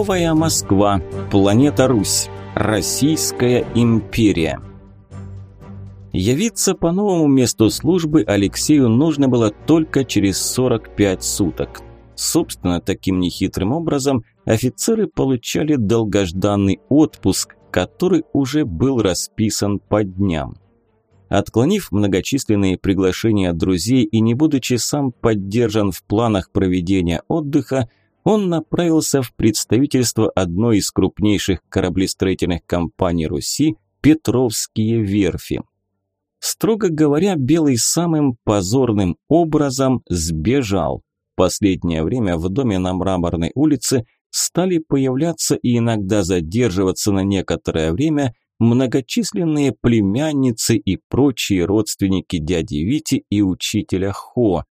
Новая Москва. Планета Русь. Российская империя. Явиться по новому месту службы Алексею нужно было только через 45 суток. Собственно, таким нехитрым образом офицеры получали долгожданный отпуск, который уже был расписан по дням. Отклонив многочисленные приглашения друзей и не будучи сам поддержан в планах проведения отдыха, он направился в представительство одной из крупнейших кораблестроительных компаний Руси Петровские верфи. Строго говоря, Белый самым позорным образом сбежал. Последнее время в доме на Мраморной улице стали появляться и иногда задерживаться на некоторое время многочисленные племянницы и прочие родственники дяди Вити и учителя Хо.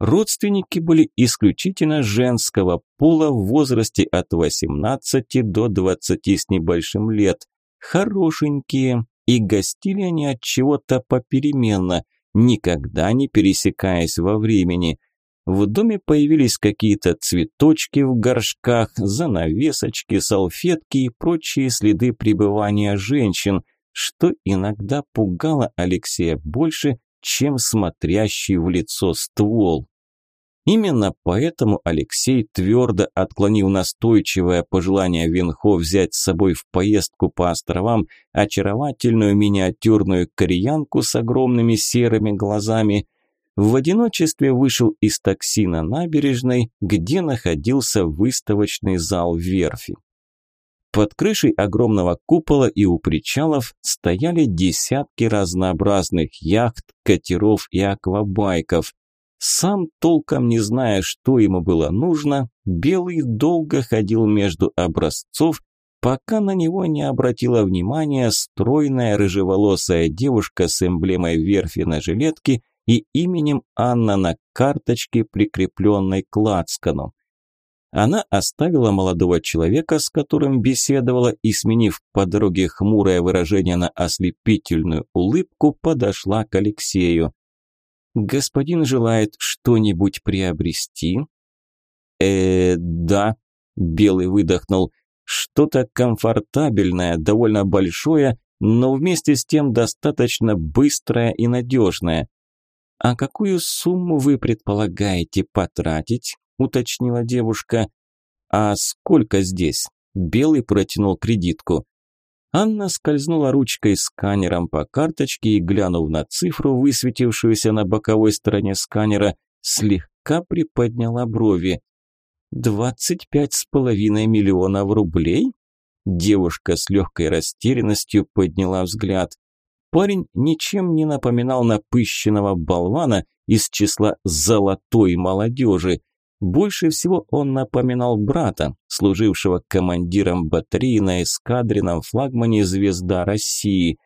Родственники были исключительно женского пола в возрасте от 18 до 20 с небольшим лет, хорошенькие, и гостили они от чего-то попеременно, никогда не пересекаясь во времени. В доме появились какие-то цветочки в горшках, занавесочки, салфетки и прочие следы пребывания женщин, что иногда пугало Алексея больше, чем смотрящий в лицо ствол. Именно поэтому Алексей, твердо отклонил настойчивое пожелание Винхо взять с собой в поездку по островам очаровательную миниатюрную кореянку с огромными серыми глазами, в одиночестве вышел из такси на набережной, где находился выставочный зал верфи. Под крышей огромного купола и у причалов стояли десятки разнообразных яхт, катеров и аквабайков. Сам толком не зная, что ему было нужно, Белый долго ходил между образцов, пока на него не обратила внимания стройная рыжеволосая девушка с эмблемой верфи на жилетке и именем Анна на карточке, прикрепленной к лацкану. Она оставила молодого человека, с которым беседовала, и, сменив по дороге хмурое выражение на ослепительную улыбку, подошла к Алексею. Господин желает что-нибудь приобрести? Э, да, Белый выдохнул. Что-то комфортабельное, довольно большое, но вместе с тем достаточно быстрое и надежное. А какую сумму вы предполагаете потратить? Уточнила девушка. А сколько здесь? Белый протянул кредитку. Анна скользнула ручкой сканером по карточке и, глянув на цифру, высветившуюся на боковой стороне сканера, слегка приподняла брови. «Двадцать пять с половиной миллионов рублей?» Девушка с легкой растерянностью подняла взгляд. Парень ничем не напоминал напыщенного болвана из числа «золотой молодежи». Больше всего он напоминал брата, служившего командиром батареи на эскадренном флагмане «Звезда России».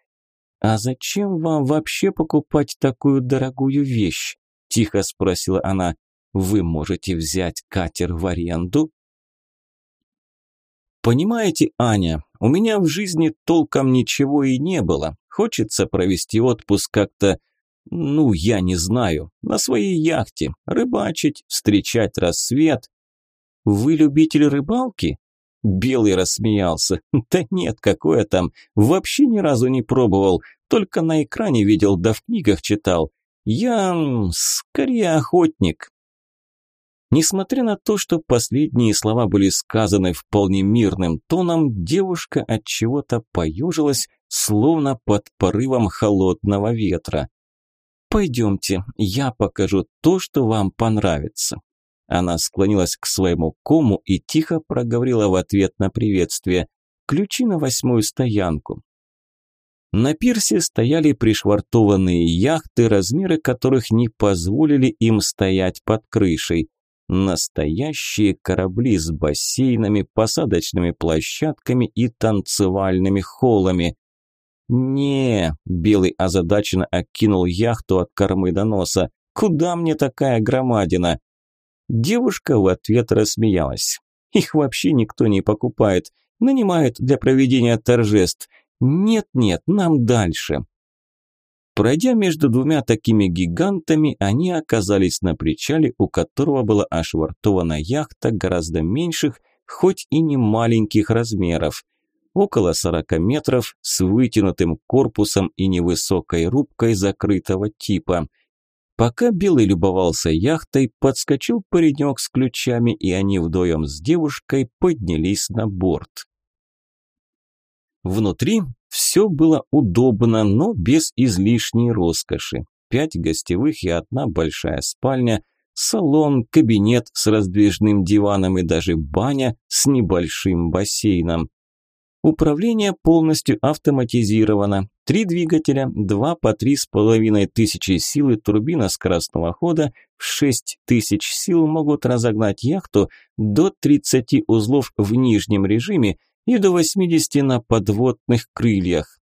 «А зачем вам вообще покупать такую дорогую вещь?» – тихо спросила она. «Вы можете взять катер в аренду?» «Понимаете, Аня, у меня в жизни толком ничего и не было. Хочется провести отпуск как-то ну, я не знаю. На своей яхте. Рыбачить, встречать рассвет. Вы любитель рыбалки? Белый рассмеялся. Да нет, какое там. Вообще ни разу не пробовал. Только на экране видел, да в книгах читал. Я скорее охотник. Несмотря на то, что последние слова были сказаны вполне мирным тоном, девушка от чего-то поежилась, словно под порывом холодного ветра. «Пойдемте, я покажу то, что вам понравится». Она склонилась к своему кому и тихо проговорила в ответ на приветствие. «Ключи на восьмую стоянку». На пирсе стояли пришвартованные яхты, размеры которых не позволили им стоять под крышей. Настоящие корабли с бассейнами, посадочными площадками и танцевальными холлами. «Не», – Белый озадаченно окинул яхту от кормы до носа. «Куда мне такая громадина?» Девушка в ответ рассмеялась. «Их вообще никто не покупает. Нанимают для проведения торжеств. Нет-нет, нам дальше». Пройдя между двумя такими гигантами, они оказались на причале, у которого была ошвартована яхта гораздо меньших, хоть и не маленьких размеров. Около 40 метров с вытянутым корпусом и невысокой рубкой закрытого типа. Пока Белый любовался яхтой, подскочил паренек с ключами, и они вдвоем с девушкой поднялись на борт. Внутри все было удобно, но без излишней роскоши. Пять гостевых и одна большая спальня, салон, кабинет с раздвижным диваном и даже баня с небольшим бассейном. Управление полностью автоматизировано. Три двигателя, два по три с половиной тысячи сил и турбина скоростного хода в шесть тысяч сил могут разогнать яхту до 30 узлов в нижнем режиме и до 80 на подводных крыльях.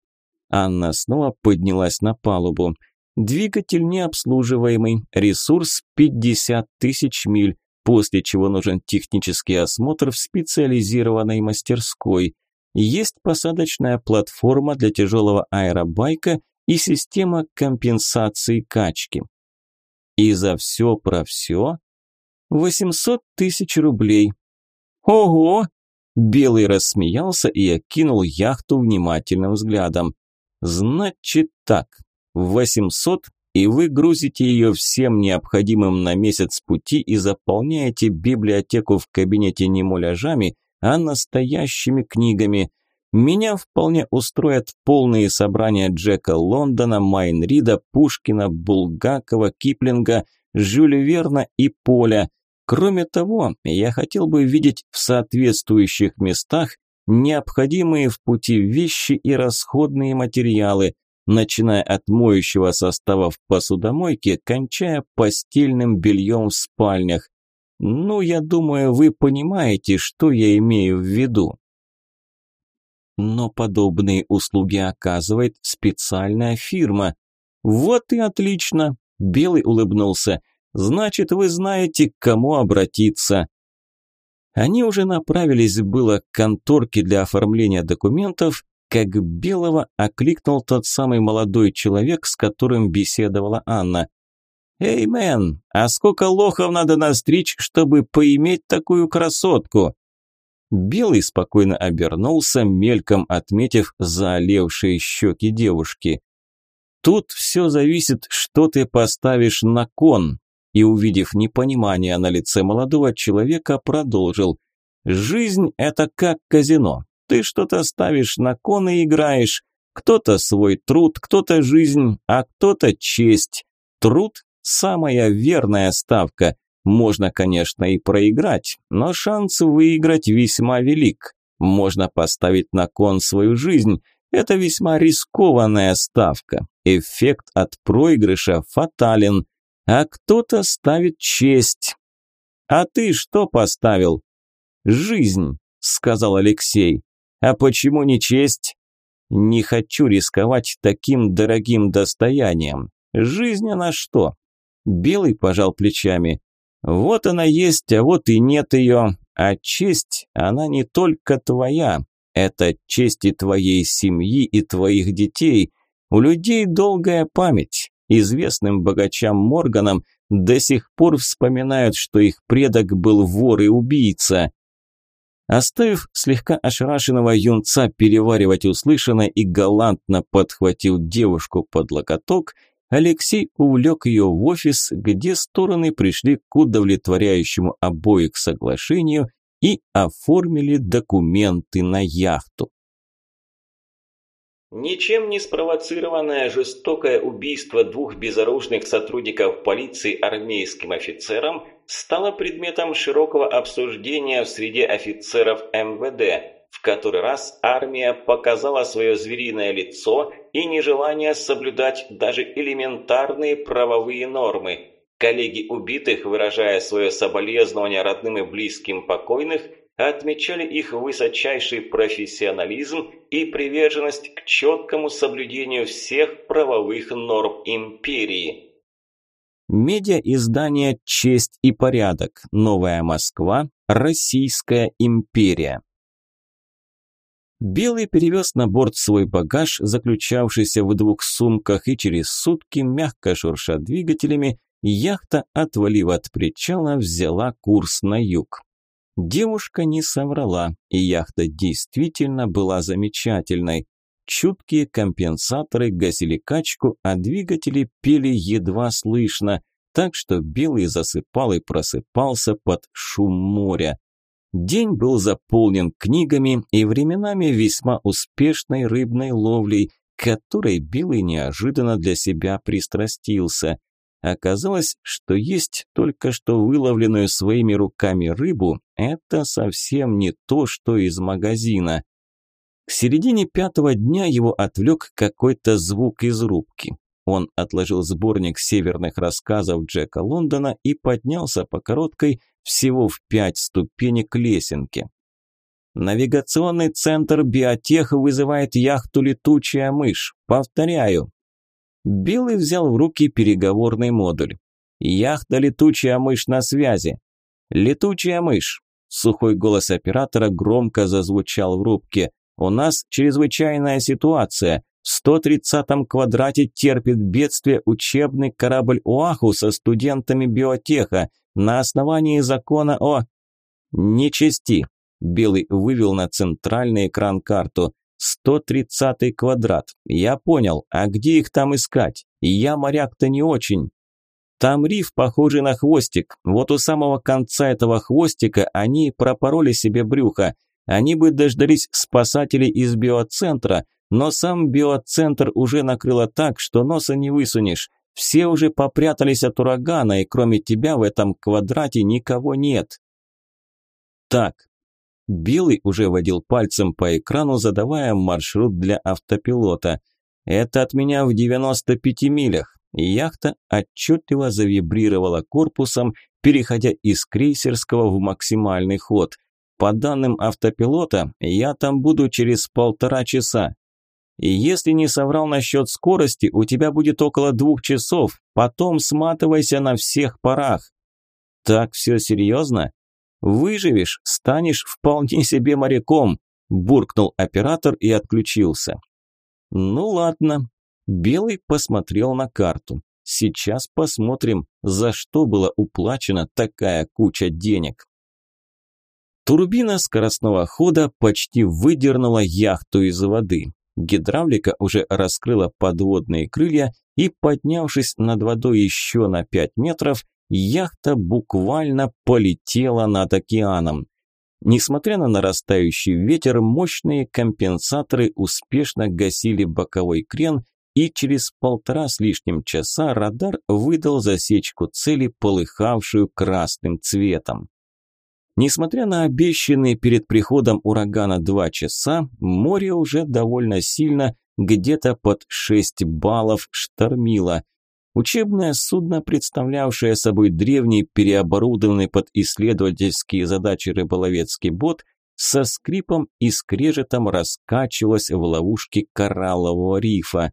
Анна снова поднялась на палубу. Двигатель необслуживаемый, ресурс 50 тысяч миль, после чего нужен технический осмотр в специализированной мастерской – есть посадочная платформа для тяжелого аэробайка и система компенсации качки. И за все про все 800 тысяч рублей. Ого! Белый рассмеялся и окинул яхту внимательным взглядом. Значит так, 800 и вы грузите ее всем необходимым на месяц пути и заполняете библиотеку в кабинете не муляжами, а настоящими книгами. Меня вполне устроят полные собрания Джека Лондона, Майн Рида, Пушкина, Булгакова, Киплинга, Жюля Верна и Поля. Кроме того, я хотел бы видеть в соответствующих местах необходимые в пути вещи и расходные материалы, начиная от моющего состава в посудомойке, кончая постельным бельем в спальнях. Ну, я думаю, вы понимаете, что я имею в виду. Но подобные услуги оказывает специальная фирма. Вот и отлично, Белый улыбнулся. Значит, вы знаете, к кому обратиться. Они уже направились было к конторке для оформления документов, как Белого окликнул тот самый молодой человек, с которым беседовала Анна. «Эй, мэн, а сколько лохов надо настричь, чтобы поиметь такую красотку?» Белый спокойно обернулся, мельком отметив заолевшие щеки девушки. «Тут все зависит, что ты поставишь на кон», и, увидев непонимание на лице молодого человека, продолжил. «Жизнь – это как казино. Ты что-то ставишь на кон и играешь. Кто-то свой труд, кто-то жизнь, а кто-то честь. Труд самая верная ставка. Можно, конечно, и проиграть, но шанс выиграть весьма велик. Можно поставить на кон свою жизнь. Это весьма рискованная ставка. Эффект от проигрыша фатален. А кто-то ставит честь. А ты что поставил? Жизнь, сказал Алексей. А почему не честь? Не хочу рисковать таким дорогим достоянием. Жизнь она что? Белый пожал плечами. Вот она есть, а вот и нет ее. А честь, она не только твоя. Это честь и твоей семьи, и твоих детей. У людей долгая память. Известным богачам Морганам до сих пор вспоминают, что их предок был вор и убийца. Оставив слегка ошарашенного юнца переваривать услышанное и галантно подхватил девушку под локоток, Алексей увлек ее в офис, где стороны пришли к удовлетворяющему обоих соглашению и оформили документы на яхту. Ничем не спровоцированное жестокое убийство двух безоружных сотрудников полиции армейским офицером стало предметом широкого обсуждения в среде офицеров МВД – в который раз армия показала свое звериное лицо и нежелание соблюдать даже элементарные правовые нормы. Коллеги убитых, выражая свое соболезнование родным и близким покойных, отмечали их высочайший профессионализм и приверженность к четкому соблюдению всех правовых норм империи. Медиа-издание «Честь и порядок. Новая Москва. Российская империя». Белый перевез на борт свой багаж, заключавшийся в двух сумках, и через сутки, мягко шурша двигателями, яхта, отвалив от причала, взяла курс на юг. Девушка не соврала, и яхта действительно была замечательной. Чуткие компенсаторы гасили качку, а двигатели пели едва слышно, так что Белый засыпал и просыпался под шум моря. День был заполнен книгами и временами весьма успешной рыбной ловлей, которой Белый неожиданно для себя пристрастился. Оказалось, что есть только что выловленную своими руками рыбу – это совсем не то, что из магазина. К середине пятого дня его отвлек какой-то звук из рубки. Он отложил сборник северных рассказов Джека Лондона и поднялся по короткой всего в пять ступенек лесенки. Навигационный центр «Биотех» вызывает яхту «Летучая мышь». Повторяю. Белый взял в руки переговорный модуль. Яхта «Летучая мышь» на связи. «Летучая мышь». Сухой голос оператора громко зазвучал в рубке. «У нас чрезвычайная ситуация. В 130-м квадрате терпит бедствие учебный корабль «Оаху» со студентами биотеха на основании закона о... «Нечисти», Белый вывел на центральный экран карту. 130-й квадрат. Я понял. А где их там искать? Я моряк-то не очень. Там риф, похожий на хвостик. Вот у самого конца этого хвостика они пропороли себе брюхо. Они бы дождались спасателей из биоцентра, но сам биоцентр уже накрыло так, что носа не высунешь. Все уже попрятались от урагана, и кроме тебя в этом квадрате никого нет. Так, Белый уже водил пальцем по экрану, задавая маршрут для автопилота. «Это от меня в 95 милях». Яхта отчетливо завибрировала корпусом, переходя из крейсерского в максимальный ход. По данным автопилота, я там буду через полтора часа. И если не соврал насчет скорости, у тебя будет около двух часов, потом сматывайся на всех парах. Так все серьезно? Выживешь, станешь вполне себе моряком, буркнул оператор и отключился. Ну ладно. Белый посмотрел на карту. Сейчас посмотрим, за что была уплачена такая куча денег. Турбина скоростного хода почти выдернула яхту из воды. Гидравлика уже раскрыла подводные крылья и, поднявшись над водой еще на 5 метров, яхта буквально полетела над океаном. Несмотря на нарастающий ветер, мощные компенсаторы успешно гасили боковой крен, и через полтора с лишним часа радар выдал засечку цели, полыхавшую красным цветом. Несмотря на обещанные перед приходом урагана два часа, море уже довольно сильно, где-то под 6 баллов штормило – Учебное судно, представлявшее собой древний, переоборудованный под исследовательские задачи рыболовецкий бот, со скрипом и скрежетом раскачивалось в ловушке кораллового рифа.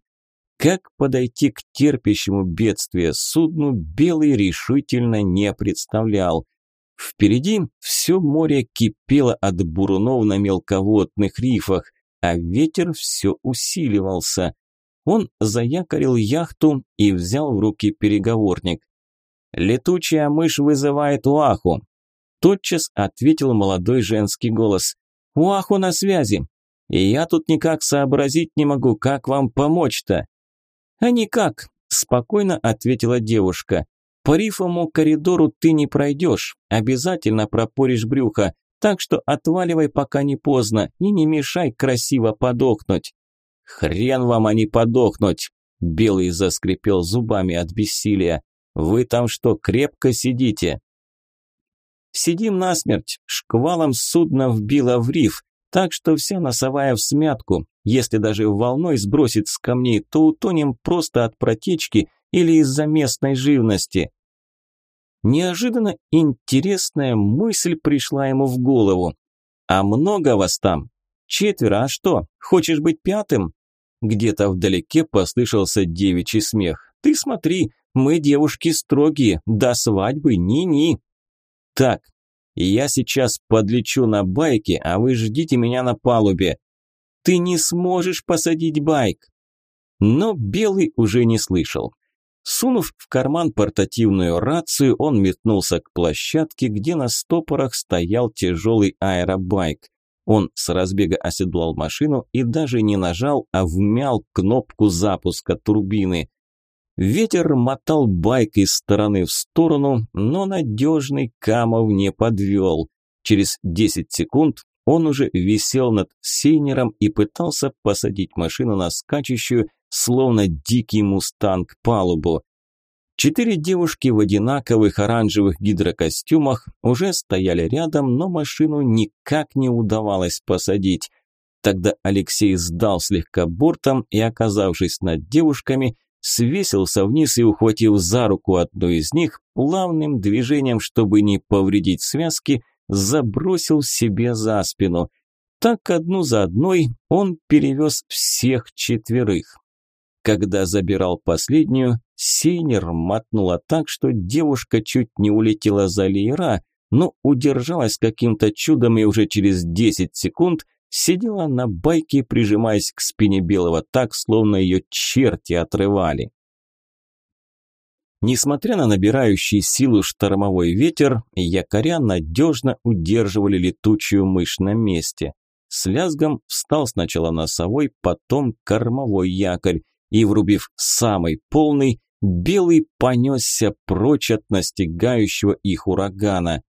Как подойти к терпящему бедствие судну, Белый решительно не представлял. Впереди все море кипело от бурунов на мелководных рифах, а ветер все усиливался. Он заякорил яхту и взял в руки переговорник. «Летучая мышь вызывает Уаху», – тотчас ответил молодой женский голос. «Уаху на связи. И я тут никак сообразить не могу, как вам помочь-то». «А никак», – спокойно ответила девушка. «По рифовому коридору ты не пройдешь, обязательно пропоришь брюхо, так что отваливай, пока не поздно, и не мешай красиво подохнуть». «Хрен вам, а не подохнуть!» Белый заскрипел зубами от бессилия. «Вы там что, крепко сидите?» «Сидим насмерть. Шквалом судно вбило в риф, так что вся носовая в смятку. Если даже волной сбросит с камней, то утонем просто от протечки или из-за местной живности». Неожиданно интересная мысль пришла ему в голову. «А много вас там?» «Четверо, а что, хочешь быть пятым?» Где-то вдалеке послышался девичий смех. «Ты смотри, мы девушки строгие, до свадьбы ни-ни». «Так, я сейчас подлечу на байке, а вы ждите меня на палубе». «Ты не сможешь посадить байк». Но Белый уже не слышал. Сунув в карман портативную рацию, он метнулся к площадке, где на стопорах стоял тяжелый аэробайк. Он с разбега оседлал машину и даже не нажал, а вмял кнопку запуска турбины. Ветер мотал байк из стороны в сторону, но надежный Камов не подвел. Через 10 секунд он уже висел над сейнером и пытался посадить машину на скачущую, словно дикий мустанг палубу. Четыре девушки в одинаковых оранжевых гидрокостюмах уже стояли рядом, но машину никак не удавалось посадить. Тогда Алексей сдал слегка бортом и, оказавшись над девушками, свесился вниз и, ухватив за руку одну из них, плавным движением, чтобы не повредить связки, забросил себе за спину. Так одну за одной он перевез всех четверых. Когда забирал последнюю, Сейнер мотнула так, что девушка чуть не улетела за леера, но удержалась каким-то чудом и уже через 10 секунд сидела на байке, прижимаясь к спине Белого так, словно ее черти отрывали. Несмотря на набирающий силу штормовой ветер, якоря надежно удерживали летучую мышь на месте. С лязгом встал сначала носовой, потом кормовой якорь, и, врубив самый полный, белый понесся прочь от настигающего их урагана.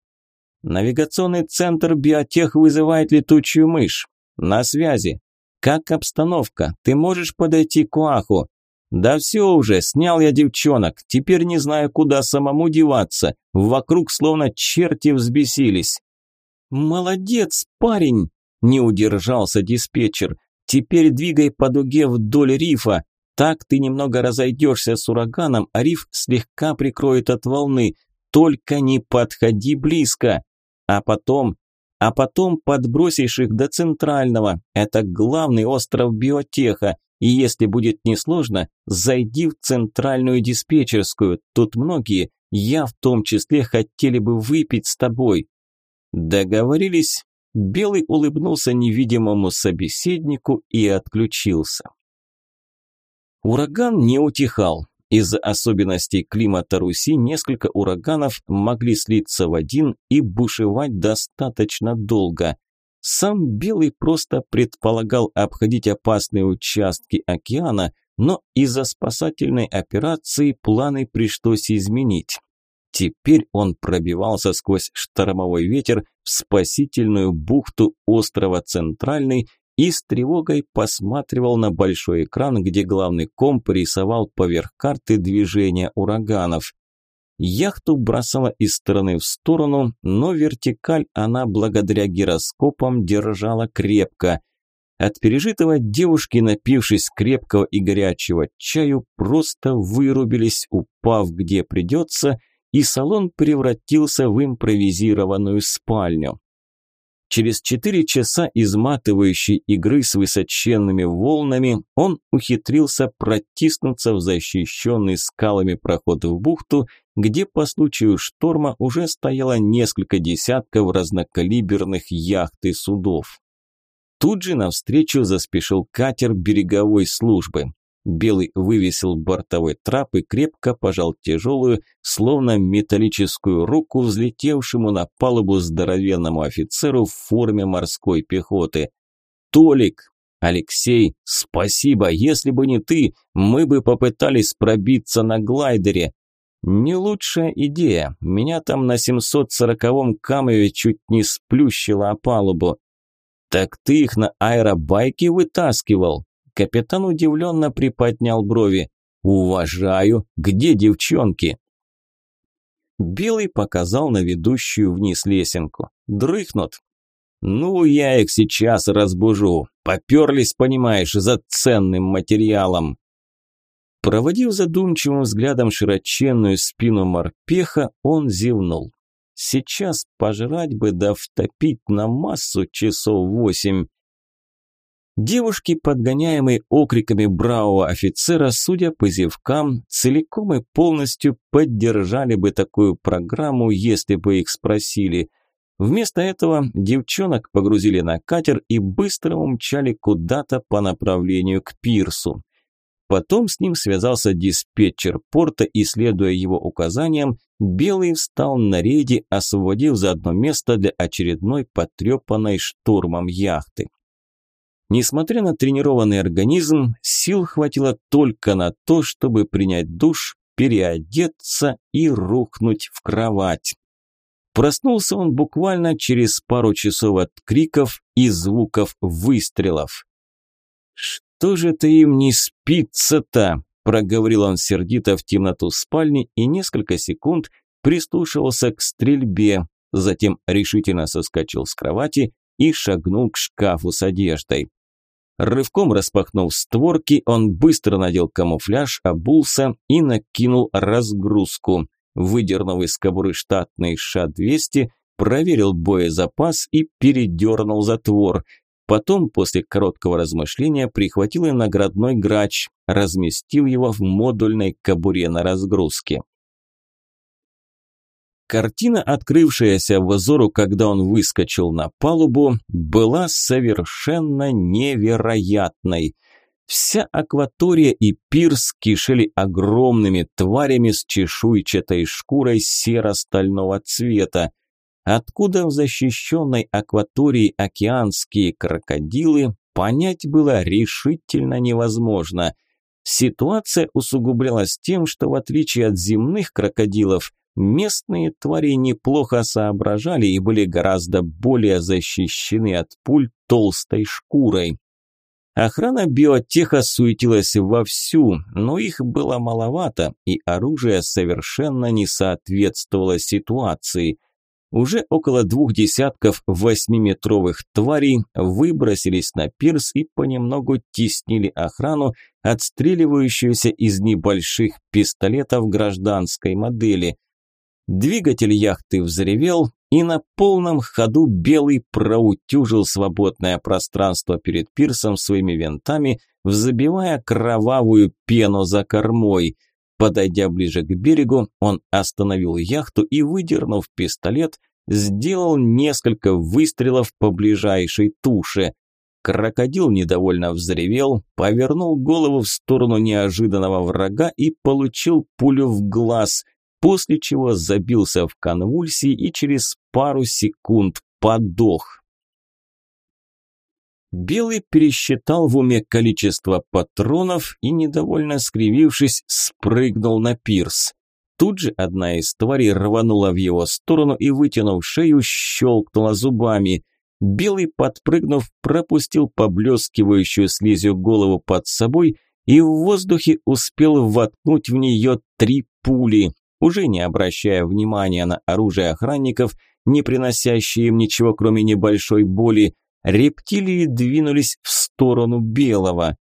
Навигационный центр биотех вызывает летучую мышь. На связи. Как обстановка? Ты можешь подойти к Уаху? Да все уже, снял я девчонок. Теперь не знаю, куда самому деваться. Вокруг словно черти взбесились. Молодец, парень, не удержался диспетчер. Теперь двигай по дуге вдоль рифа. Так ты немного разойдешься с ураганом, а риф слегка прикроет от волны. Только не подходи близко. А потом... А потом подбросишь их до центрального. Это главный остров биотеха. И если будет несложно, зайди в центральную диспетчерскую. Тут многие, я в том числе, хотели бы выпить с тобой. Договорились? Белый улыбнулся невидимому собеседнику и отключился. Ураган не утихал. Из-за особенностей климата Руси несколько ураганов могли слиться в один и бушевать достаточно долго. Сам Белый просто предполагал обходить опасные участки океана, но из-за спасательной операции планы пришлось изменить. Теперь он пробивался сквозь штормовой ветер в спасительную бухту острова Центральный и с тревогой посматривал на большой экран, где главный комп рисовал поверх карты движения ураганов. Яхту бросала из стороны в сторону, но вертикаль она благодаря гироскопам держала крепко. От пережитого девушки, напившись крепкого и горячего чаю, просто вырубились, упав где придется, и салон превратился в импровизированную спальню. Через четыре часа изматывающей игры с высоченными волнами он ухитрился протиснуться в защищенный скалами проход в бухту, где по случаю шторма уже стояло несколько десятков разнокалиберных яхт и судов. Тут же навстречу заспешил катер береговой службы. Белый вывесил бортовой трап и крепко пожал тяжелую, словно металлическую руку взлетевшему на палубу здоровенному офицеру в форме морской пехоты. «Толик! Алексей, спасибо! Если бы не ты, мы бы попытались пробиться на глайдере. Не лучшая идея. Меня там на 740-м камеве чуть не сплющило о палубу. Так ты их на аэробайке вытаскивал? Капитан удивленно приподнял брови. «Уважаю. Где девчонки?» Белый показал на ведущую вниз лесенку. «Дрыхнут». «Ну, я их сейчас разбужу. Поперлись, понимаешь, за ценным материалом». Проводив задумчивым взглядом широченную спину морпеха, он зевнул. Сейчас пожрать бы да втопить на массу часов восемь. Девушки, подгоняемые окриками бравого офицера, судя по зевкам, целиком и полностью поддержали бы такую программу, если бы их спросили. Вместо этого девчонок погрузили на катер и быстро умчали куда-то по направлению к пирсу. Потом с ним связался диспетчер порта, и, следуя его указаниям, Белый встал на рейде, освободив заодно место для очередной потрепанной штурмом яхты. Несмотря на тренированный организм, сил хватило только на то, чтобы принять душ, переодеться и рухнуть в кровать. Проснулся он буквально через пару часов от криков и звуков выстрелов. «Что же ты им не спится-то?» – проговорил он сердито в темноту спальни и несколько секунд прислушивался к стрельбе, затем решительно соскочил с кровати и шагнул к шкафу с одеждой. Рывком распахнув створки, он быстро надел камуфляж, обулся и накинул разгрузку. Выдернув из кобуры штатный ША-200, проверил боезапас и передернул затвор. Потом, после короткого размышления, прихватил и наградной грач, разместив его в модульной кобуре на разгрузке. Картина, открывшаяся взору, когда он выскочил на палубу, была совершенно невероятной. Вся акватория и пирс кишели огромными тварями с чешуйчатой шкурой серо-стального цвета. Откуда в защищенной акватории океанские крокодилы, понять было решительно невозможно. Ситуация усугублялась тем, что в отличие от земных крокодилов, Местные твари неплохо соображали и были гораздо более защищены от пуль толстой шкурой. Охрана биотеха суетилась вовсю, но их было маловато, и оружие совершенно не соответствовало ситуации. Уже около двух десятков восьмиметровых тварей выбросились на пирс и понемногу теснили охрану, отстреливающуюся из небольших пистолетов гражданской модели. Двигатель яхты взревел, и на полном ходу Белый проутюжил свободное пространство перед пирсом своими винтами, взбивая кровавую пену за кормой. Подойдя ближе к берегу, он остановил яхту и, выдернув пистолет, сделал несколько выстрелов по ближайшей туше. Крокодил недовольно взревел, повернул голову в сторону неожиданного врага и получил пулю в глаз – после чего забился в конвульсии и через пару секунд подох. Белый пересчитал в уме количество патронов и, недовольно скривившись, спрыгнул на пирс. Тут же одна из тварей рванула в его сторону и, вытянув шею, щелкнула зубами. Белый, подпрыгнув, пропустил поблескивающую слизью голову под собой и в воздухе успел воткнуть в нее три пули уже не обращая внимания на оружие охранников, не приносящие им ничего, кроме небольшой боли, рептилии двинулись в сторону белого.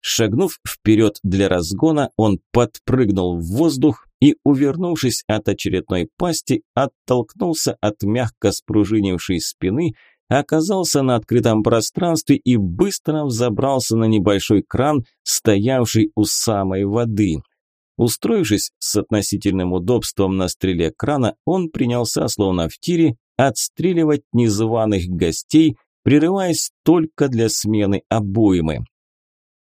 Шагнув вперед для разгона, он подпрыгнул в воздух и, увернувшись от очередной пасти, оттолкнулся от мягко спружинившей спины, оказался на открытом пространстве и быстро взобрался на небольшой кран, стоявший у самой воды. Устроившись с относительным удобством на стреле крана, он принялся, словно в тире, отстреливать незваных гостей, прерываясь только для смены обоймы.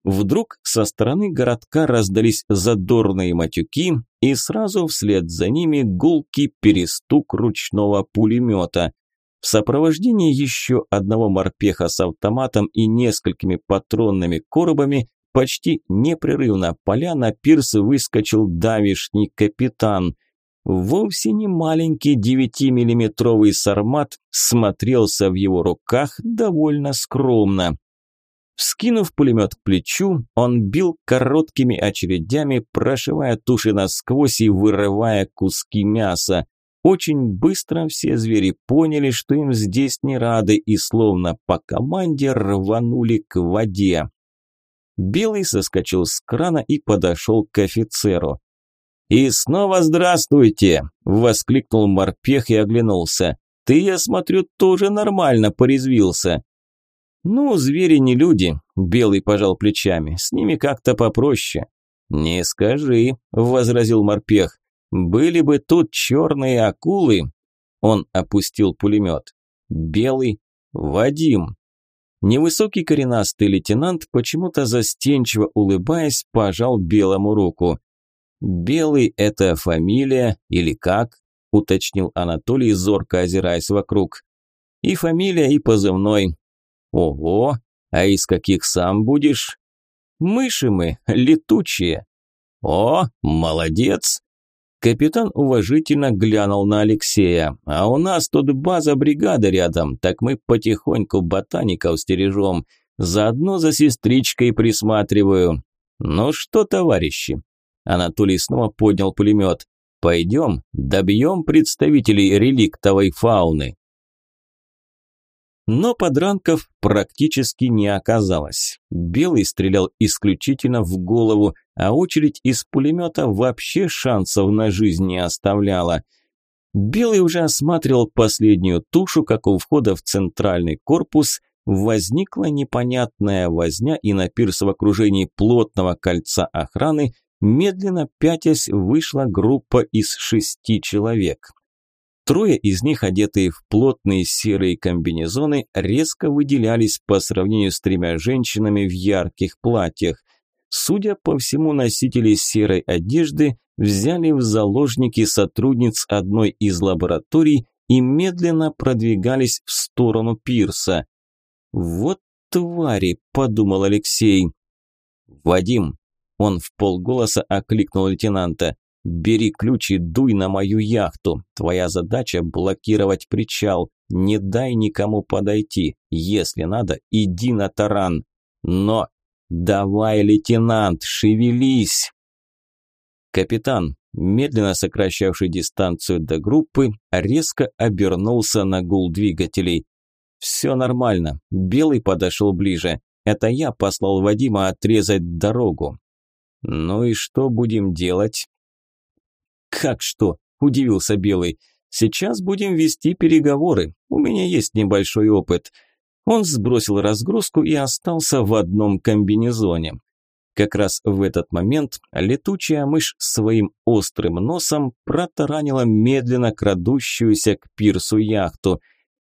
Вдруг со стороны городка раздались задорные матюки, и сразу вслед за ними гулкий перестук ручного пулемета. В сопровождении еще одного морпеха с автоматом и несколькими патронными коробами Почти непрерывно поля на пирс выскочил давишний капитан. Вовсе не маленький девятимиллиметровый сармат смотрелся в его руках довольно скромно. Вскинув пулемет к плечу, он бил короткими очередями, прошивая туши насквозь и вырывая куски мяса. Очень быстро все звери поняли, что им здесь не рады, и словно по команде рванули к воде. Белый соскочил с крана и подошел к офицеру. «И снова здравствуйте!» – воскликнул морпех и оглянулся. «Ты, я смотрю, тоже нормально порезвился». «Ну, звери не люди», – Белый пожал плечами. «С ними как-то попроще». «Не скажи», – возразил морпех. «Были бы тут черные акулы». Он опустил пулемет. «Белый, Вадим, Невысокий коренастый лейтенант, почему-то застенчиво улыбаясь, пожал Белому руку. «Белый – это фамилия или как?» – уточнил Анатолий, зорко озираясь вокруг. «И фамилия, и позывной». «Ого! А из каких сам будешь?» «Мыши мы, летучие». «О, молодец!» Капитан уважительно глянул на Алексея. «А у нас тут база бригады рядом, так мы потихоньку ботаников стережем. Заодно за сестричкой присматриваю. Ну что, товарищи?» Анатолий снова поднял пулемет. «Пойдем, добьем представителей реликтовой фауны». Но подранков практически не оказалось. Белый стрелял исключительно в голову, а очередь из пулемета вообще шансов на жизнь не оставляла. Белый уже осматривал последнюю тушу, как у входа в центральный корпус возникла непонятная возня, и на пирс в окружении плотного кольца охраны медленно пятясь вышла группа из шести человек. Трое из них, одетые в плотные серые комбинезоны, резко выделялись по сравнению с тремя женщинами в ярких платьях. Судя по всему, носители серой одежды взяли в заложники сотрудниц одной из лабораторий и медленно продвигались в сторону пирса. «Вот твари!» – подумал Алексей. «Вадим!» – он в полголоса окликнул лейтенанта. Бери ключ и дуй на мою яхту. Твоя задача – блокировать причал. Не дай никому подойти. Если надо, иди на таран. Но давай, лейтенант, шевелись. Капитан, медленно сокращавший дистанцию до группы, резко обернулся на гул двигателей. Все нормально. Белый подошел ближе. Это я послал Вадима отрезать дорогу. Ну и что будем делать? «Как что?» – удивился Белый. «Сейчас будем вести переговоры. У меня есть небольшой опыт». Он сбросил разгрузку и остался в одном комбинезоне. Как раз в этот момент летучая мышь своим острым носом протаранила медленно крадущуюся к пирсу яхту.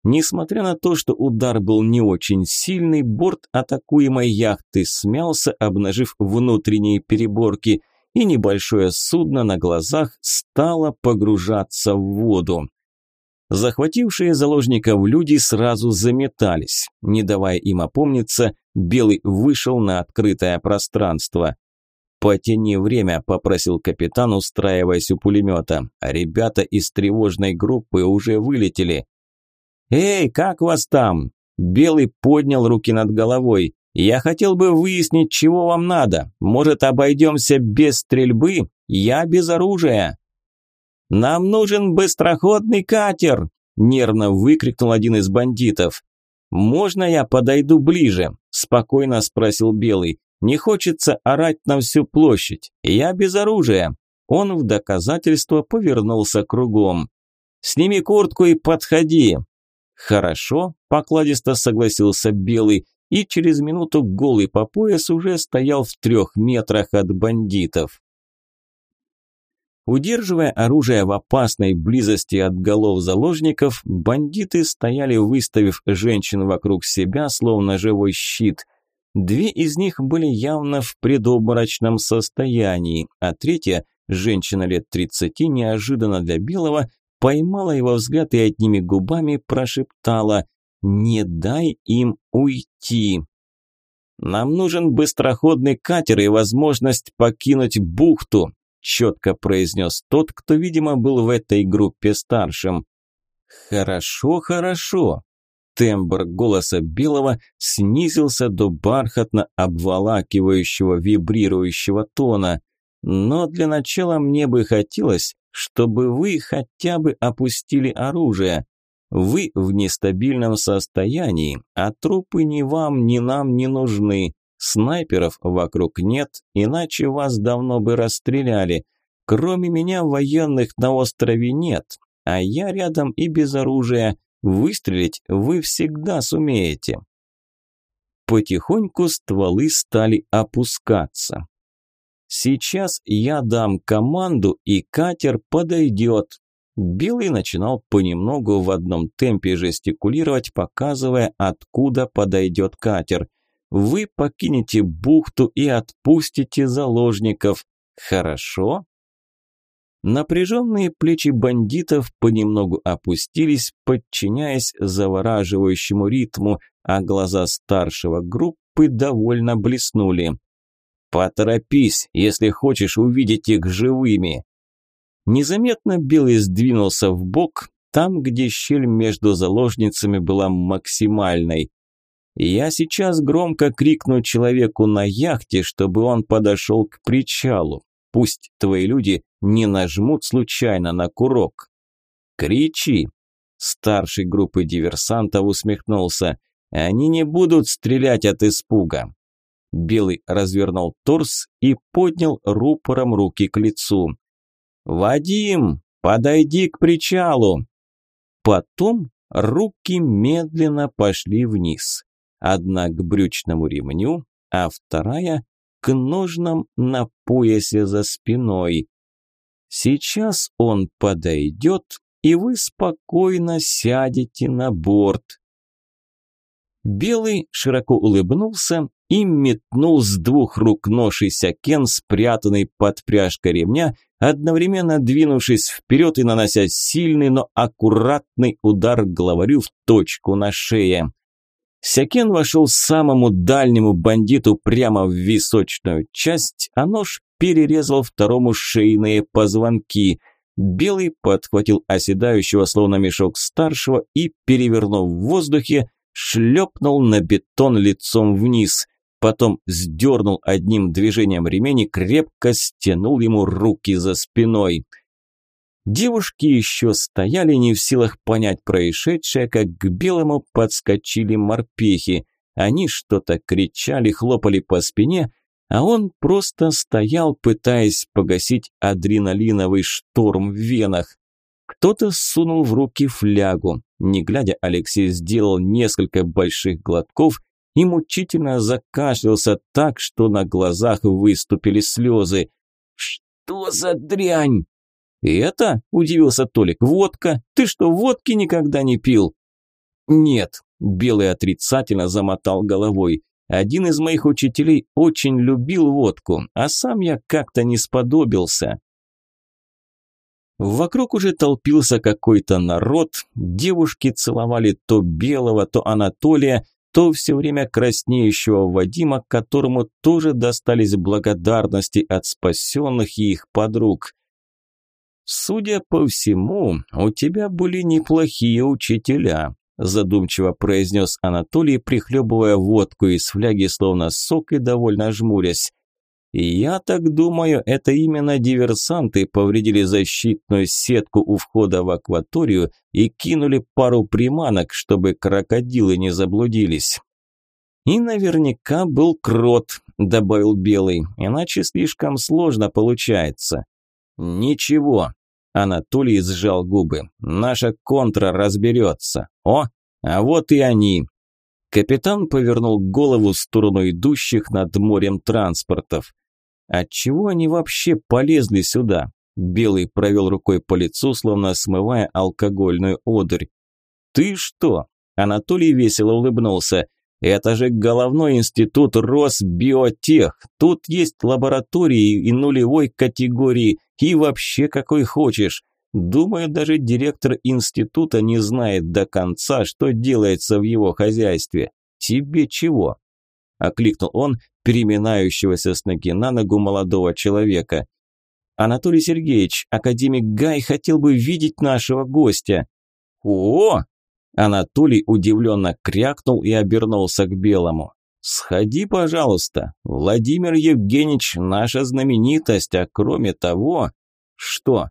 Несмотря на то, что удар был не очень сильный, борт атакуемой яхты смялся, обнажив внутренние переборки – и небольшое судно на глазах стало погружаться в воду. Захватившие заложников люди сразу заметались. Не давая им опомниться, Белый вышел на открытое пространство. «Потяни время», – попросил капитан, устраиваясь у пулемета. «Ребята из тревожной группы уже вылетели». «Эй, как вас там?» Белый поднял руки над головой. Я хотел бы выяснить, чего вам надо. Может, обойдемся без стрельбы? Я без оружия». «Нам нужен быстроходный катер!» – нервно выкрикнул один из бандитов. «Можно я подойду ближе?» – спокойно спросил Белый. «Не хочется орать на всю площадь. Я без оружия». Он в доказательство повернулся кругом. «Сними куртку и подходи». «Хорошо», – покладисто согласился Белый и через минуту голый по пояс уже стоял в трех метрах от бандитов. Удерживая оружие в опасной близости от голов заложников, бандиты стояли, выставив женщин вокруг себя, словно живой щит. Две из них были явно в предобморочном состоянии, а третья, женщина лет тридцати, неожиданно для Белого, поймала его взгляд и одними губами прошептала не дай им уйти. Нам нужен быстроходный катер и возможность покинуть бухту, четко произнес тот, кто, видимо, был в этой группе старшим. Хорошо, хорошо. Тембр голоса Белого снизился до бархатно обволакивающего вибрирующего тона. Но для начала мне бы хотелось, чтобы вы хотя бы опустили оружие. Вы в нестабильном состоянии, а трупы ни вам, ни нам не нужны. Снайперов вокруг нет, иначе вас давно бы расстреляли. Кроме меня военных на острове нет, а я рядом и без оружия. Выстрелить вы всегда сумеете. Потихоньку стволы стали опускаться. Сейчас я дам команду, и катер подойдет. Белый начинал понемногу в одном темпе жестикулировать, показывая, откуда подойдет катер. Вы покинете бухту и отпустите заложников. Хорошо? Напряженные плечи бандитов понемногу опустились, подчиняясь завораживающему ритму, а глаза старшего группы довольно блеснули. «Поторопись, если хочешь увидеть их живыми!» Незаметно Белый сдвинулся в бок, там, где щель между заложницами была максимальной. Я сейчас громко крикну человеку на яхте, чтобы он подошел к причалу. Пусть твои люди не нажмут случайно на курок. Кричи. Старший группы диверсантов усмехнулся. Они не будут стрелять от испуга. Белый развернул торс и поднял рупором руки к лицу. «Вадим, подойди к причалу!» Потом руки медленно пошли вниз. Одна к брючному ремню, а вторая к ножнам на поясе за спиной. Сейчас он подойдет, и вы спокойно сядете на борт. Белый широко улыбнулся и метнул с двух рук нож и сякен, спрятанный под пряжкой ремня, одновременно двинувшись вперед и нанося сильный, но аккуратный удар главарю в точку на шее. Сякен вошел самому дальнему бандиту прямо в височную часть, а нож перерезал второму шейные позвонки. Белый подхватил оседающего, словно мешок старшего, и, перевернув в воздухе, шлепнул на бетон лицом вниз. Потом сдернул одним движением ремень и крепко стянул ему руки за спиной. Девушки еще стояли не в силах понять происшедшее, как к белому подскочили морпехи. Они что-то кричали, хлопали по спине, а он просто стоял, пытаясь погасить адреналиновый шторм в венах. Кто-то сунул в руки флягу. Не глядя, Алексей сделал несколько больших глотков и мучительно закашлялся так, что на глазах выступили слезы. «Что за дрянь?» «И это?» – удивился Толик. «Водка? Ты что, водки никогда не пил?» «Нет», – Белый отрицательно замотал головой. «Один из моих учителей очень любил водку, а сам я как-то не сподобился». Вокруг уже толпился какой-то народ, девушки целовали то Белого, то Анатолия, то все время краснеющего Вадима, которому тоже достались благодарности от спасенных и их подруг. «Судя по всему, у тебя были неплохие учителя», задумчиво произнес Анатолий, прихлебывая водку из фляги, словно сок и довольно жмурясь. Я так думаю, это именно диверсанты повредили защитную сетку у входа в акваторию и кинули пару приманок, чтобы крокодилы не заблудились. И наверняка был крот, добавил Белый, иначе слишком сложно получается. Ничего. Анатолий сжал губы. Наша контра разберется. О, а вот и они. Капитан повернул голову в сторону идущих над морем транспортов. Отчего они вообще полезли сюда? Белый провел рукой по лицу, словно смывая алкогольную одурь. «Ты что?» Анатолий весело улыбнулся. «Это же головной институт Росбиотех. Тут есть лаборатории и нулевой категории, и вообще какой хочешь. Думаю, даже директор института не знает до конца, что делается в его хозяйстве. Тебе чего?» Окликнул он переминающегося с ноги на ногу молодого человека. «Анатолий Сергеевич, академик Гай хотел бы видеть нашего гостя». «О!» Анатолий удивленно крякнул и обернулся к Белому. «Сходи, пожалуйста. Владимир Евгеньевич – наша знаменитость, а кроме того...» «Что?»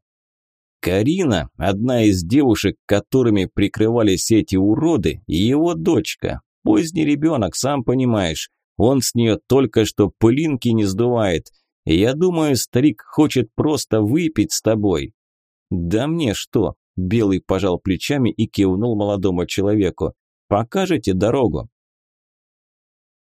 Карина, одна из девушек, которыми прикрывались эти уроды, и его дочка. Поздний ребенок, сам понимаешь. Он с нее только что пылинки не сдувает. я думаю, старик хочет просто выпить с тобой». «Да мне что?» – Белый пожал плечами и кивнул молодому человеку. «Покажете дорогу?»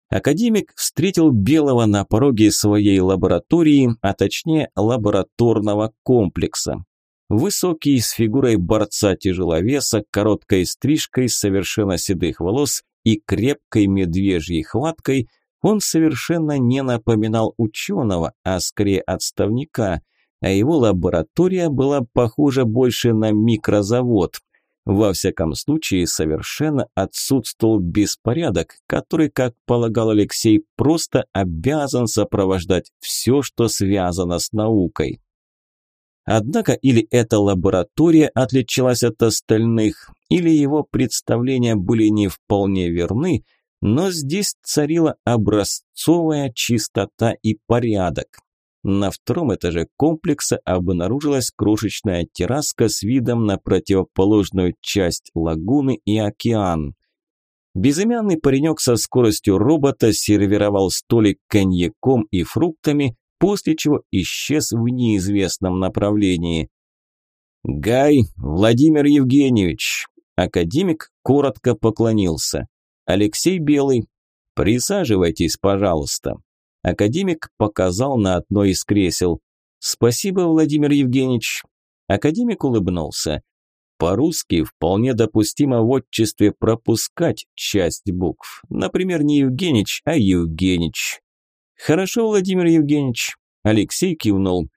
Академик встретил Белого на пороге своей лаборатории, а точнее лабораторного комплекса. Высокий, с фигурой борца-тяжеловеса, короткой стрижкой, совершенно седых волос и крепкой медвежьей хваткой, он совершенно не напоминал ученого, а скорее отставника, а его лаборатория была похожа больше на микрозавод. Во всяком случае, совершенно отсутствовал беспорядок, который, как полагал Алексей, просто обязан сопровождать все, что связано с наукой. Однако или эта лаборатория отличалась от остальных, или его представления были не вполне верны, но здесь царила образцовая чистота и порядок. На втором этаже комплекса обнаружилась крошечная терраска с видом на противоположную часть лагуны и океан. Безымянный паренек со скоростью робота сервировал столик коньяком и фруктами, после чего исчез в неизвестном направлении. «Гай Владимир Евгеньевич!» Академик коротко поклонился. «Алексей Белый, присаживайтесь, пожалуйста». Академик показал на одно из кресел. «Спасибо, Владимир Евгеньевич». Академик улыбнулся. По-русски вполне допустимо в отчестве пропускать часть букв. Например, не Евгеньевич, а Евгеньевич. «Хорошо, Владимир Евгеньевич», – Алексей кивнул.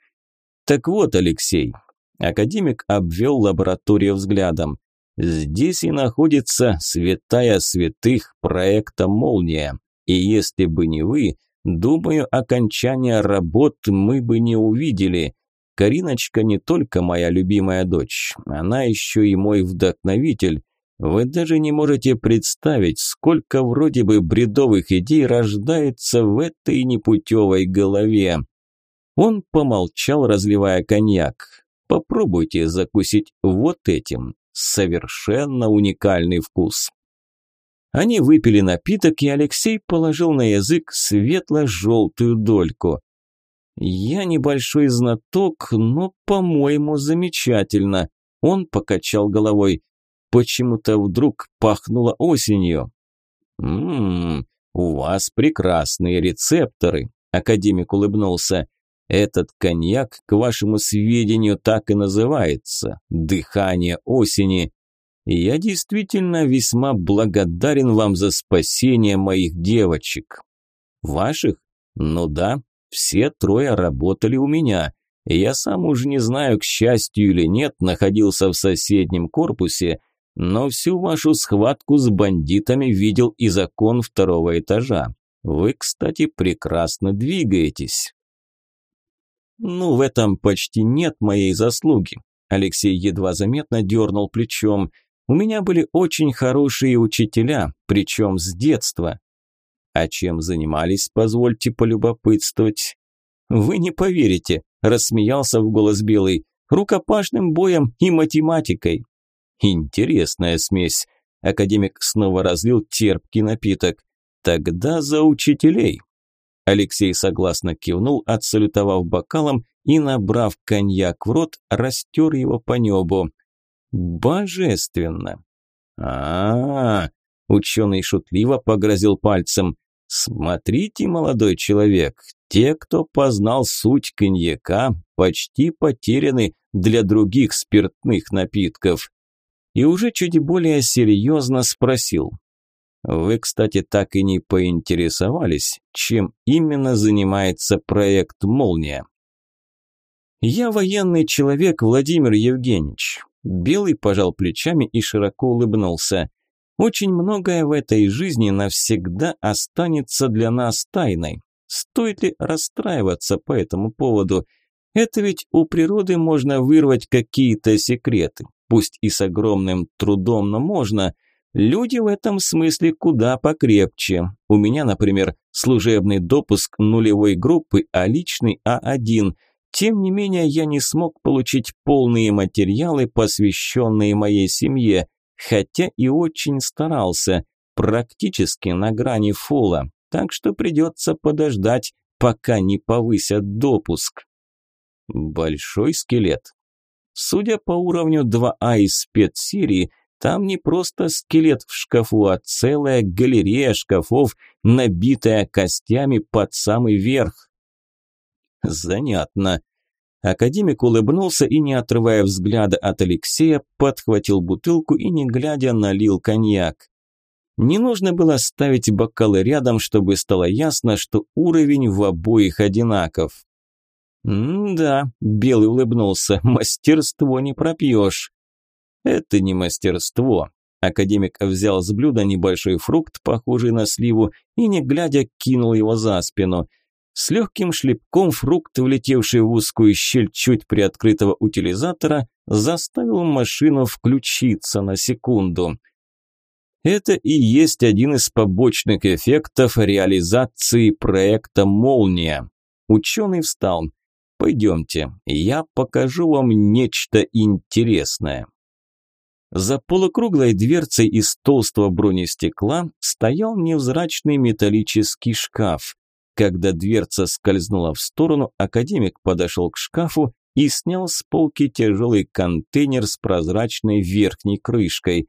«Так вот, Алексей», – академик обвел лабораторию взглядом. «Здесь и находится святая святых проекта «Молния». И если бы не вы, думаю, окончания работ мы бы не увидели. Кариночка не только моя любимая дочь, она еще и мой вдохновитель. Вы даже не можете представить, сколько вроде бы бредовых идей рождается в этой непутевой голове. Он помолчал, разливая коньяк. Попробуйте закусить вот этим. Совершенно уникальный вкус. Они выпили напиток, и Алексей положил на язык светло-желтую дольку. «Я небольшой знаток, но, по-моему, замечательно». Он покачал головой почему-то вдруг пахнуло осенью. «Ммм, у вас прекрасные рецепторы», – академик улыбнулся. «Этот коньяк, к вашему сведению, так и называется – «Дыхание осени». Я действительно весьма благодарен вам за спасение моих девочек. Ваших? Ну да, все трое работали у меня. Я сам уже не знаю, к счастью или нет, находился в соседнем корпусе, но всю вашу схватку с бандитами видел и закон второго этажа. Вы, кстати, прекрасно двигаетесь. Ну, в этом почти нет моей заслуги. Алексей едва заметно дернул плечом. У меня были очень хорошие учителя, причем с детства. А чем занимались, позвольте полюбопытствовать. Вы не поверите, рассмеялся в голос Белый, рукопашным боем и математикой. Интересная смесь. Академик снова разлил терпкий напиток. Тогда за учителей. Алексей согласно кивнул, отсалютовав бокалом и, набрав коньяк в рот, растер его по небу. Божественно. А, -а, -а ученый шутливо погрозил пальцем. Смотрите, молодой человек, те, кто познал суть коньяка, почти потеряны для других спиртных напитков и уже чуть более серьезно спросил. Вы, кстати, так и не поинтересовались, чем именно занимается проект «Молния». Я военный человек, Владимир Евгеньевич. Белый пожал плечами и широко улыбнулся. Очень многое в этой жизни навсегда останется для нас тайной. Стоит ли расстраиваться по этому поводу? Это ведь у природы можно вырвать какие-то секреты пусть и с огромным трудом, но можно. Люди в этом смысле куда покрепче. У меня, например, служебный допуск нулевой группы, а личный А1. Тем не менее, я не смог получить полные материалы, посвященные моей семье, хотя и очень старался, практически на грани фола, так что придется подождать, пока не повысят допуск. Большой скелет. Судя по уровню 2А из спецсерии, там не просто скелет в шкафу, а целая галерея шкафов, набитая костями под самый верх. Занятно. Академик улыбнулся и, не отрывая взгляда от Алексея, подхватил бутылку и, не глядя, налил коньяк. Не нужно было ставить бокалы рядом, чтобы стало ясно, что уровень в обоих одинаков. «М-да», – Белый улыбнулся, – «мастерство не пропьешь». «Это не мастерство». Академик взял с блюда небольшой фрукт, похожий на сливу, и, не глядя, кинул его за спину. С легким шлепком фрукт, влетевший в узкую щель чуть приоткрытого утилизатора, заставил машину включиться на секунду. Это и есть один из побочных эффектов реализации проекта «Молния». Ученый встал. Пойдемте, я покажу вам нечто интересное. За полукруглой дверцей из толстого бронестекла стоял невзрачный металлический шкаф. Когда дверца скользнула в сторону, академик подошел к шкафу и снял с полки тяжелый контейнер с прозрачной верхней крышкой.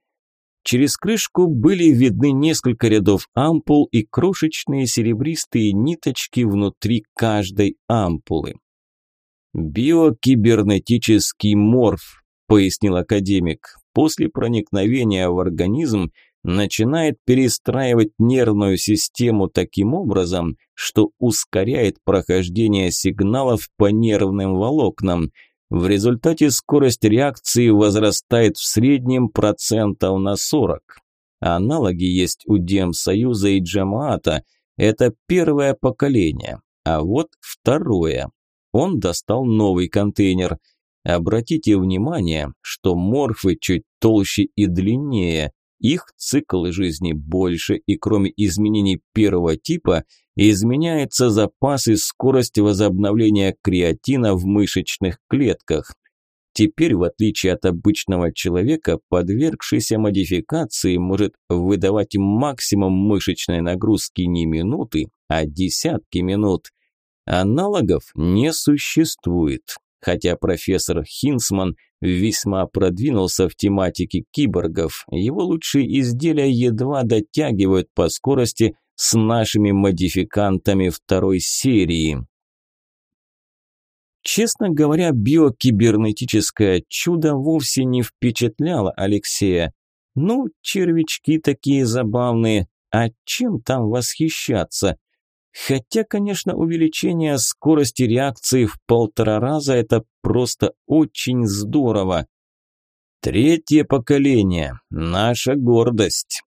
Через крышку были видны несколько рядов ампул и крошечные серебристые ниточки внутри каждой ампулы. «Биокибернетический морф», – пояснил академик, – «после проникновения в организм начинает перестраивать нервную систему таким образом, что ускоряет прохождение сигналов по нервным волокнам. В результате скорость реакции возрастает в среднем процентов на 40. Аналоги есть у Демсоюза и Джамаата. Это первое поколение. А вот второе. Он достал новый контейнер. Обратите внимание, что морфы чуть толще и длиннее. Их цикл жизни больше, и кроме изменений первого типа, изменяется запас и скорость возобновления креатина в мышечных клетках. Теперь, в отличие от обычного человека, подвергшийся модификации может выдавать максимум мышечной нагрузки не минуты, а десятки минут. Аналогов не существует, хотя профессор Хинсман весьма продвинулся в тематике киборгов. Его лучшие изделия едва дотягивают по скорости с нашими модификантами второй серии. Честно говоря, биокибернетическое чудо вовсе не впечатляло Алексея. Ну, червячки такие забавные, а чем там восхищаться? Хотя, конечно, увеличение скорости реакции в полтора раза – это просто очень здорово. Третье поколение – наша гордость.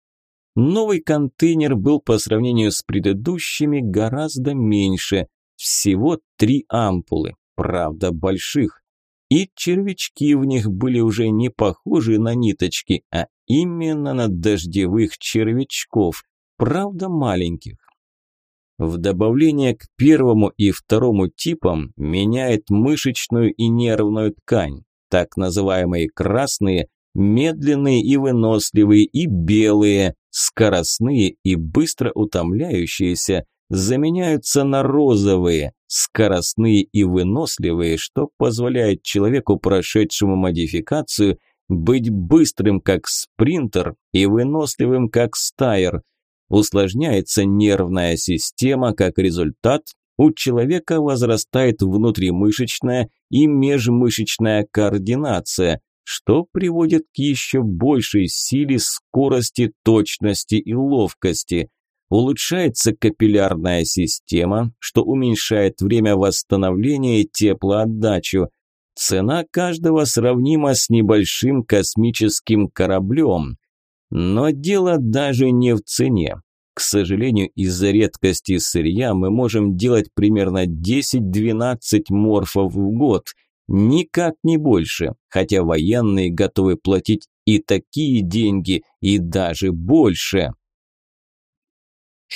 Новый контейнер был по сравнению с предыдущими гораздо меньше. Всего три ампулы, правда больших. И червячки в них были уже не похожи на ниточки, а именно на дождевых червячков, правда маленьких. В добавление к первому и второму типам меняет мышечную и нервную ткань. Так называемые красные, медленные и выносливые, и белые, скоростные и быстро утомляющиеся, заменяются на розовые, скоростные и выносливые, что позволяет человеку, прошедшему модификацию, быть быстрым как спринтер и выносливым как стайер – Усложняется нервная система, как результат у человека возрастает внутримышечная и межмышечная координация, что приводит к еще большей силе, скорости, точности и ловкости. Улучшается капиллярная система, что уменьшает время восстановления и теплоотдачу. Цена каждого сравнима с небольшим космическим кораблем. Но дело даже не в цене. К сожалению, из-за редкости сырья мы можем делать примерно 10-12 морфов в год, никак не больше, хотя военные готовы платить и такие деньги, и даже больше.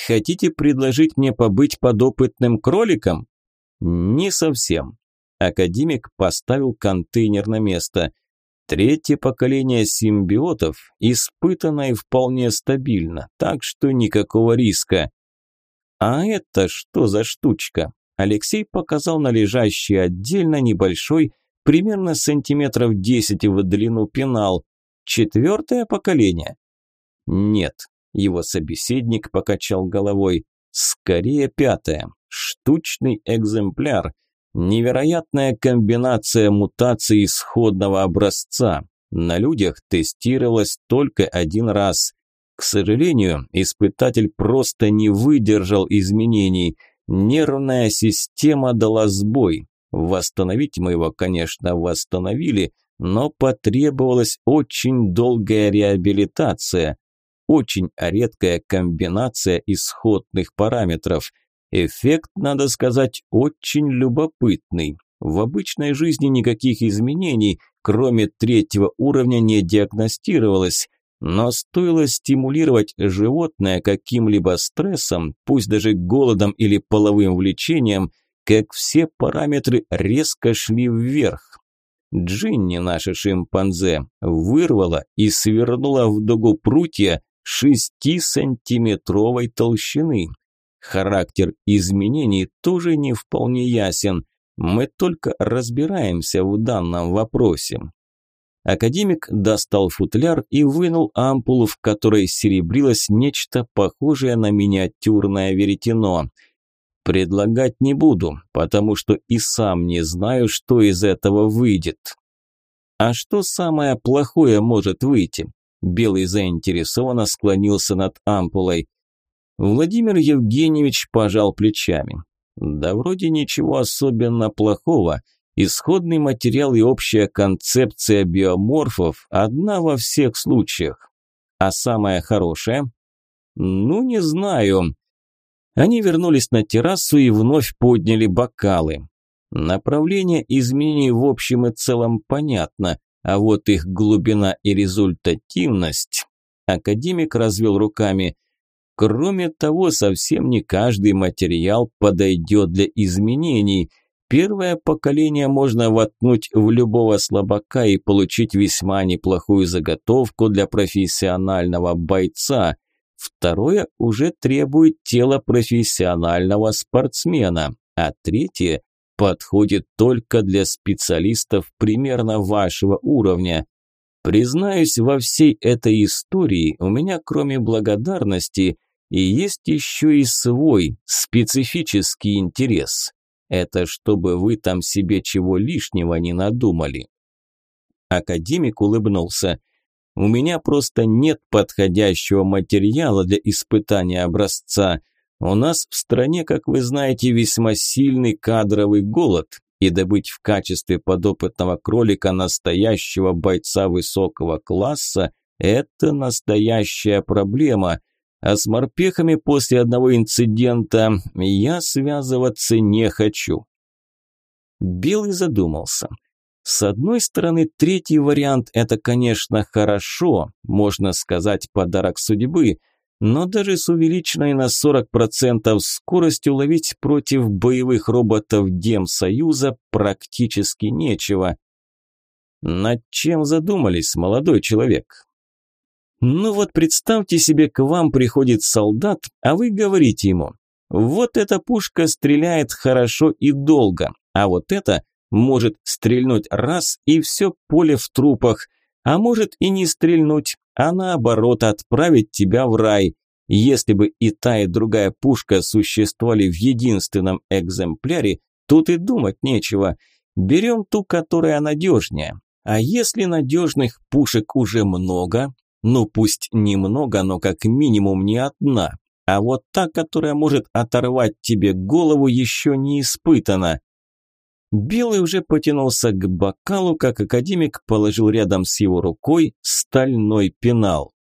Хотите предложить мне побыть подопытным кроликом? Не совсем. Академик поставил контейнер на место. Третье поколение симбиотов испытано и вполне стабильно, так что никакого риска. А это что за штучка? Алексей показал на лежащий отдельно небольшой, примерно сантиметров 10 в длину пенал. Четвертое поколение? Нет, его собеседник покачал головой. Скорее пятое. Штучный экземпляр. Невероятная комбинация мутаций исходного образца. На людях тестировалась только один раз. К сожалению, испытатель просто не выдержал изменений. Нервная система дала сбой. Восстановить мы его, конечно, восстановили, но потребовалась очень долгая реабилитация. Очень редкая комбинация исходных параметров – Эффект, надо сказать, очень любопытный. В обычной жизни никаких изменений, кроме третьего уровня, не диагностировалось, но стоило стимулировать животное каким-либо стрессом, пусть даже голодом или половым влечением, как все параметры резко шли вверх. Джинни, наша шимпанзе, вырвала и свернула в дугу прутья 6-сантиметровой толщины. Характер изменений тоже не вполне ясен. Мы только разбираемся в данном вопросе. Академик достал футляр и вынул ампулу, в которой серебрилось нечто похожее на миниатюрное веретено. Предлагать не буду, потому что и сам не знаю, что из этого выйдет. А что самое плохое может выйти? Белый заинтересованно склонился над ампулой. Владимир Евгеньевич пожал плечами. Да вроде ничего особенно плохого. Исходный материал и общая концепция биоморфов одна во всех случаях. А самое хорошее? Ну, не знаю. Они вернулись на террасу и вновь подняли бокалы. Направление изменений в общем и целом понятно, а вот их глубина и результативность... Академик развел руками. Кроме того, совсем не каждый материал подойдет для изменений. Первое поколение можно воткнуть в любого слабака и получить весьма неплохую заготовку для профессионального бойца. Второе уже требует тела профессионального спортсмена, а третье подходит только для специалистов примерно вашего уровня. Признаюсь, во всей этой истории у меня, кроме благодарности, и есть еще и свой специфический интерес. Это чтобы вы там себе чего лишнего не надумали. Академик улыбнулся. У меня просто нет подходящего материала для испытания образца. У нас в стране, как вы знаете, весьма сильный кадровый голод, и добыть в качестве подопытного кролика настоящего бойца высокого класса – это настоящая проблема – а с морпехами после одного инцидента я связываться не хочу. Белый задумался. С одной стороны, третий вариант – это, конечно, хорошо, можно сказать, подарок судьбы, но даже с увеличенной на 40% скоростью ловить против боевых роботов Демсоюза практически нечего. Над чем задумались, молодой человек? Ну вот представьте себе, к вам приходит солдат, а вы говорите ему, вот эта пушка стреляет хорошо и долго, а вот эта может стрельнуть раз и все поле в трупах, а может и не стрельнуть, а наоборот отправить тебя в рай. Если бы и та, и другая пушка существовали в единственном экземпляре, тут и думать нечего. Берем ту, которая надежнее. А если надежных пушек уже много, ну пусть немного, но как минимум не одна. А вот та, которая может оторвать тебе голову, еще не испытана. Белый уже потянулся к бокалу, как академик положил рядом с его рукой стальной пенал.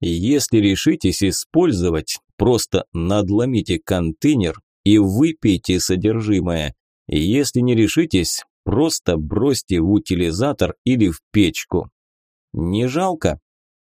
Если решитесь использовать, просто надломите контейнер и выпейте содержимое. Если не решитесь, просто бросьте в утилизатор или в печку. Не жалко?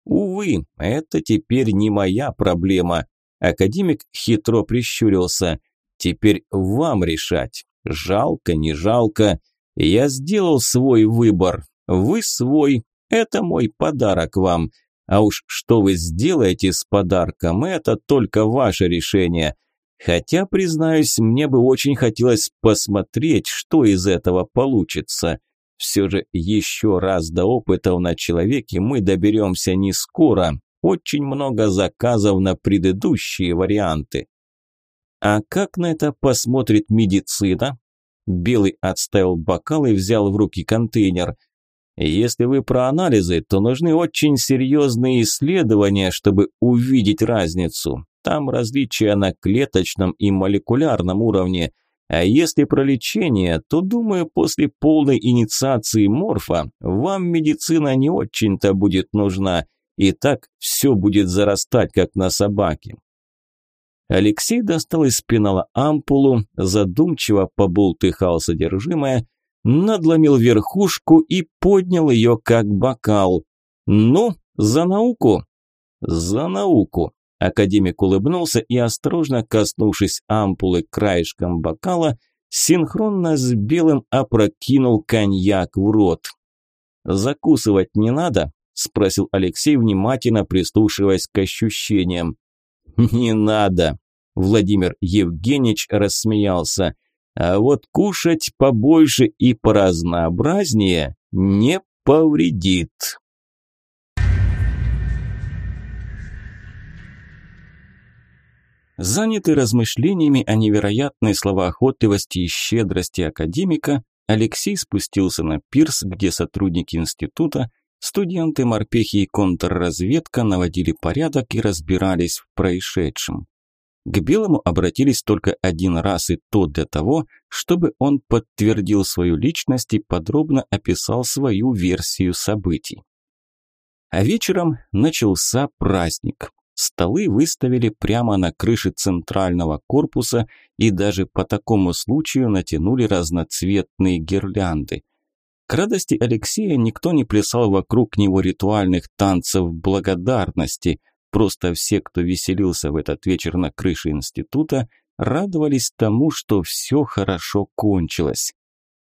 Увы, это теперь не моя проблема. Академик хитро прищурился. Теперь вам решать. Жалко, не жалко. Я сделал свой выбор. Вы свой. Это мой подарок вам. А уж что вы сделаете с подарком, это только ваше решение. Хотя, признаюсь, мне бы очень хотелось посмотреть, что из этого получится. Все же еще раз до опытов на человеке мы доберемся не скоро. Очень много заказов на предыдущие варианты. А как на это посмотрит медицина? Белый отставил бокал и взял в руки контейнер. Если вы про анализы, то нужны очень серьезные исследования, чтобы увидеть разницу. Там различия на клеточном и молекулярном уровне. А если про лечение, то, думаю, после полной инициации морфа вам медицина не очень-то будет нужна. И так все будет зарастать, как на собаке. Алексей достал из пенала ампулу, задумчиво побултыхал содержимое, надломил верхушку и поднял ее как бокал. «Ну, за науку!» «За науку!» Академик улыбнулся и, осторожно коснувшись ампулы краешком бокала, синхронно с белым опрокинул коньяк в рот. «Закусывать не надо?» – спросил Алексей, внимательно прислушиваясь к ощущениям. «Не надо!» Владимир Евгеньевич рассмеялся. А вот кушать побольше и поразнообразнее не повредит. Занятый размышлениями о невероятной словоохотливости и щедрости академика, Алексей спустился на пирс, где сотрудники института, студенты, морпехи и контрразведка наводили порядок и разбирались в происшедшем. К Белому обратились только один раз и то для того, чтобы он подтвердил свою личность и подробно описал свою версию событий. А вечером начался праздник. Столы выставили прямо на крыше центрального корпуса и даже по такому случаю натянули разноцветные гирлянды. К радости Алексея никто не плясал вокруг него ритуальных танцев благодарности – Просто все, кто веселился в этот вечер на крыше института, радовались тому, что все хорошо кончилось.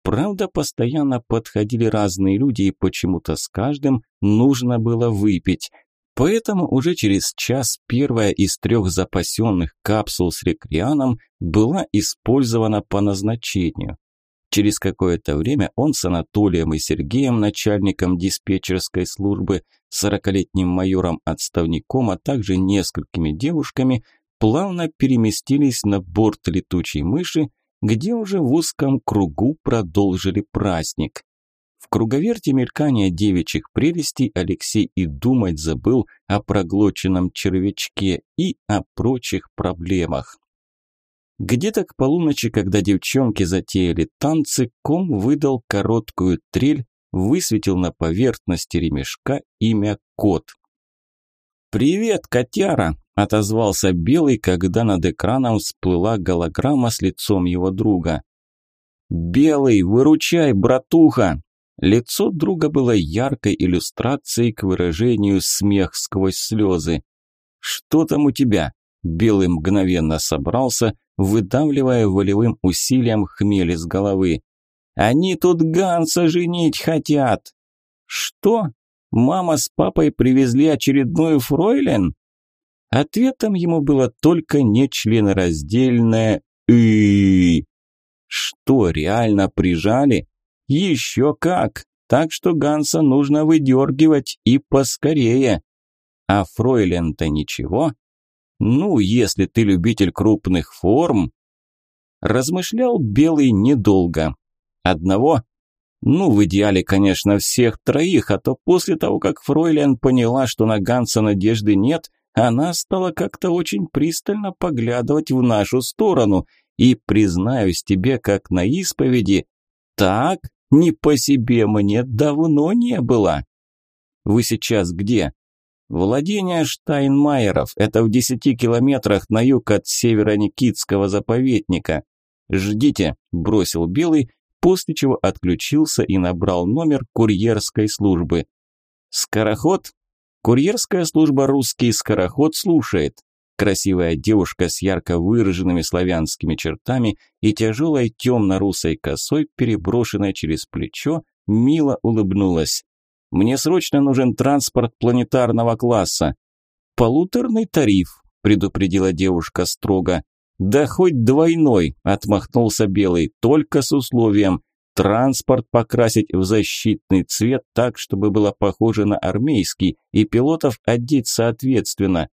Правда, постоянно подходили разные люди, и почему-то с каждым нужно было выпить. Поэтому уже через час первая из трех запасенных капсул с рекрианом была использована по назначению. Через какое-то время он с Анатолием и Сергеем, начальником диспетчерской службы, сорокалетним майором-отставником, а также несколькими девушками, плавно переместились на борт летучей мыши, где уже в узком кругу продолжили праздник. В круговерте мелькания девичьих прелестей Алексей и думать забыл о проглоченном червячке и о прочих проблемах. Где-то к полуночи, когда девчонки затеяли танцы, ком выдал короткую трель, высветил на поверхности ремешка имя Кот. «Привет, котяра!» – отозвался Белый, когда над экраном всплыла голограмма с лицом его друга. «Белый, выручай, братуха!» Лицо друга было яркой иллюстрацией к выражению «смех сквозь слезы». «Что там у тебя?» Белый мгновенно собрался, выдавливая волевым усилием хмель из головы. «Они тут Ганса женить хотят!» «Что? Мама с папой привезли очередную фройлен?» Ответом ему было только нечленораздельное «ы». Что, реально прижали? Еще как! Так что Ганса нужно выдергивать и поскорее. А фройлен-то ничего, ну, если ты любитель крупных форм... Размышлял Белый недолго. Одного? Ну, в идеале, конечно, всех троих, а то после того, как Фройлен поняла, что на Ганса надежды нет, она стала как-то очень пристально поглядывать в нашу сторону. И, признаюсь тебе, как на исповеди, так не по себе мне давно не было. Вы сейчас где? Владение Штайнмайеров – это в десяти километрах на юг от северо-никитского заповедника. «Ждите», – бросил Белый, после чего отключился и набрал номер курьерской службы. «Скороход?» «Курьерская служба «Русский скороход» слушает». Красивая девушка с ярко выраженными славянскими чертами и тяжелой темно-русой косой, переброшенной через плечо, мило улыбнулась. Мне срочно нужен транспорт планетарного класса. Полуторный тариф, предупредила девушка строго. Да хоть двойной, отмахнулся Белый, только с условием транспорт покрасить в защитный цвет так, чтобы было похоже на армейский, и пилотов одеть соответственно.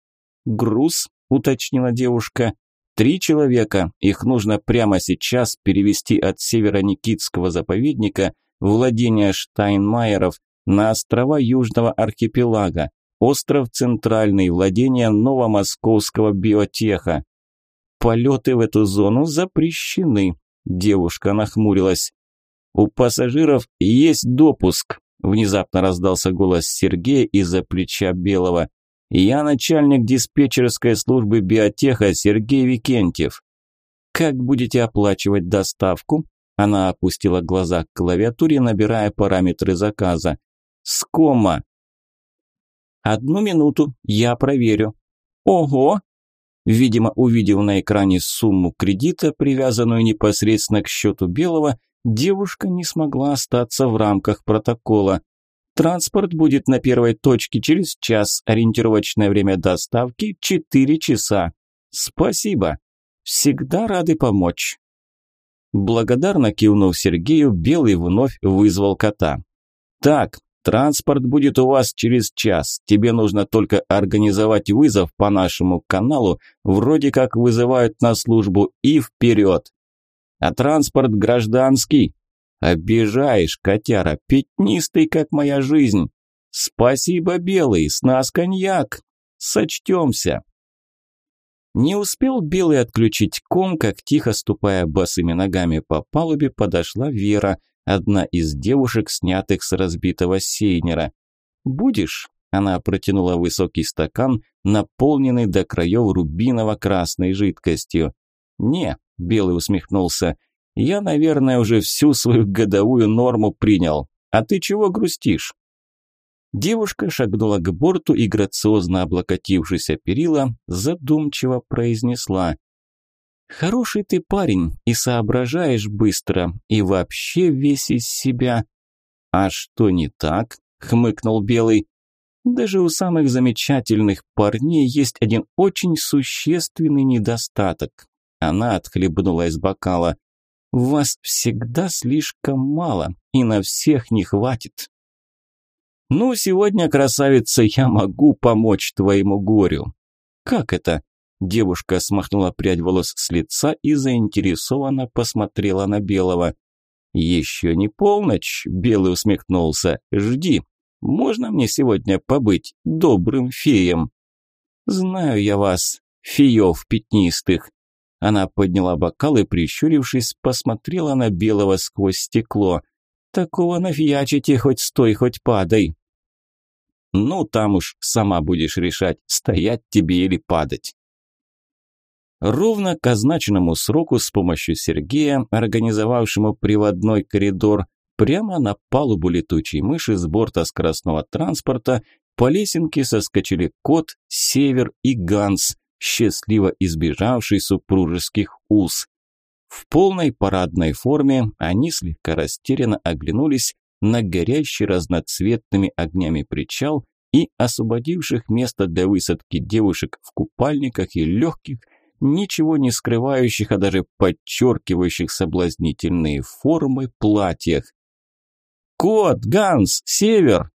Груз, уточнила девушка. Три человека, их нужно прямо сейчас перевести от северо-никитского заповедника владения Штайнмайеров на острова Южного архипелага, остров Центральный, владение Новомосковского биотеха. Полеты в эту зону запрещены, девушка нахмурилась. У пассажиров есть допуск, внезапно раздался голос Сергея из-за плеча Белого. Я начальник диспетчерской службы биотеха Сергей Викентьев. Как будете оплачивать доставку? Она опустила глаза к клавиатуре, набирая параметры заказа. Скома. Одну минуту, я проверю. Ого! Видимо, увидев на экране сумму кредита, привязанную непосредственно к счету Белого, девушка не смогла остаться в рамках протокола. Транспорт будет на первой точке через час, ориентировочное время доставки – 4 часа. Спасибо. Всегда рады помочь. Благодарно кивнув Сергею, Белый вновь вызвал кота. «Так, транспорт будет у вас через час. Тебе нужно только организовать вызов по нашему каналу, вроде как вызывают на службу, и вперед. А транспорт гражданский. Обижаешь, котяра, пятнистый, как моя жизнь. Спасибо, Белый, с нас коньяк. Сочтемся». Не успел Белый отключить ком, как тихо ступая босыми ногами по палубе, подошла Вера, одна из девушек, снятых с разбитого сейнера. «Будешь?» – она протянула высокий стакан, наполненный до краев рубиново-красной жидкостью. «Не», – Белый усмехнулся, – «я, наверное, уже всю свою годовую норму принял. А ты чего грустишь?» Девушка шагнула к борту и, грациозно облокотившись о перила, задумчиво произнесла «Хороший ты парень и соображаешь быстро, и вообще весь из себя». «А что не так?» – хмыкнул Белый. «Даже у самых замечательных парней есть один очень существенный недостаток». Она отхлебнула из бокала. «Вас всегда слишком мало, и на всех не хватит». «Ну, сегодня, красавица, я могу помочь твоему горю». «Как это?» Девушка смахнула прядь волос с лица и заинтересованно посмотрела на Белого. «Еще не полночь», – Белый усмехнулся. «Жди. Можно мне сегодня побыть добрым феем?» «Знаю я вас, феев пятнистых». Она подняла бокал и, прищурившись, посмотрела на Белого сквозь стекло – Такого нафьячите, хоть стой, хоть падай. Ну, там уж сама будешь решать, стоять тебе или падать. Ровно к означенному сроку с помощью Сергея, организовавшему приводной коридор, прямо на палубу летучей мыши с борта скоростного транспорта по лесенке соскочили кот, север и ганс, счастливо избежавший супружеских уз. В полной парадной форме они слегка растерянно оглянулись на горящий разноцветными огнями причал и освободивших место для высадки девушек в купальниках и легких, ничего не скрывающих, а даже подчеркивающих соблазнительные формы платьях. «Кот! Ганс! Север!»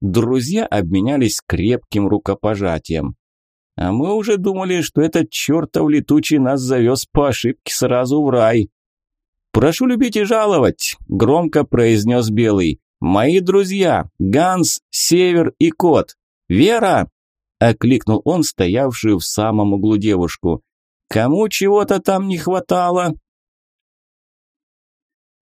Друзья обменялись крепким рукопожатием. А мы уже думали, что этот чертов летучий нас завез по ошибке сразу в рай. «Прошу любить и жаловать», – громко произнес Белый. «Мои друзья, Ганс, Север и Кот. Вера!» – окликнул он стоявшую в самом углу девушку. «Кому чего-то там не хватало?»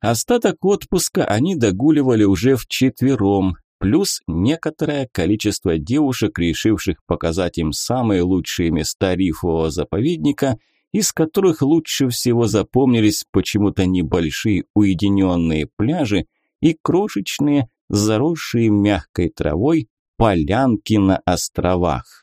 Остаток отпуска они догуливали уже вчетвером, плюс некоторое количество девушек, решивших показать им самые лучшие места рифового заповедника, из которых лучше всего запомнились почему-то небольшие уединенные пляжи и крошечные, заросшие мягкой травой полянки на островах.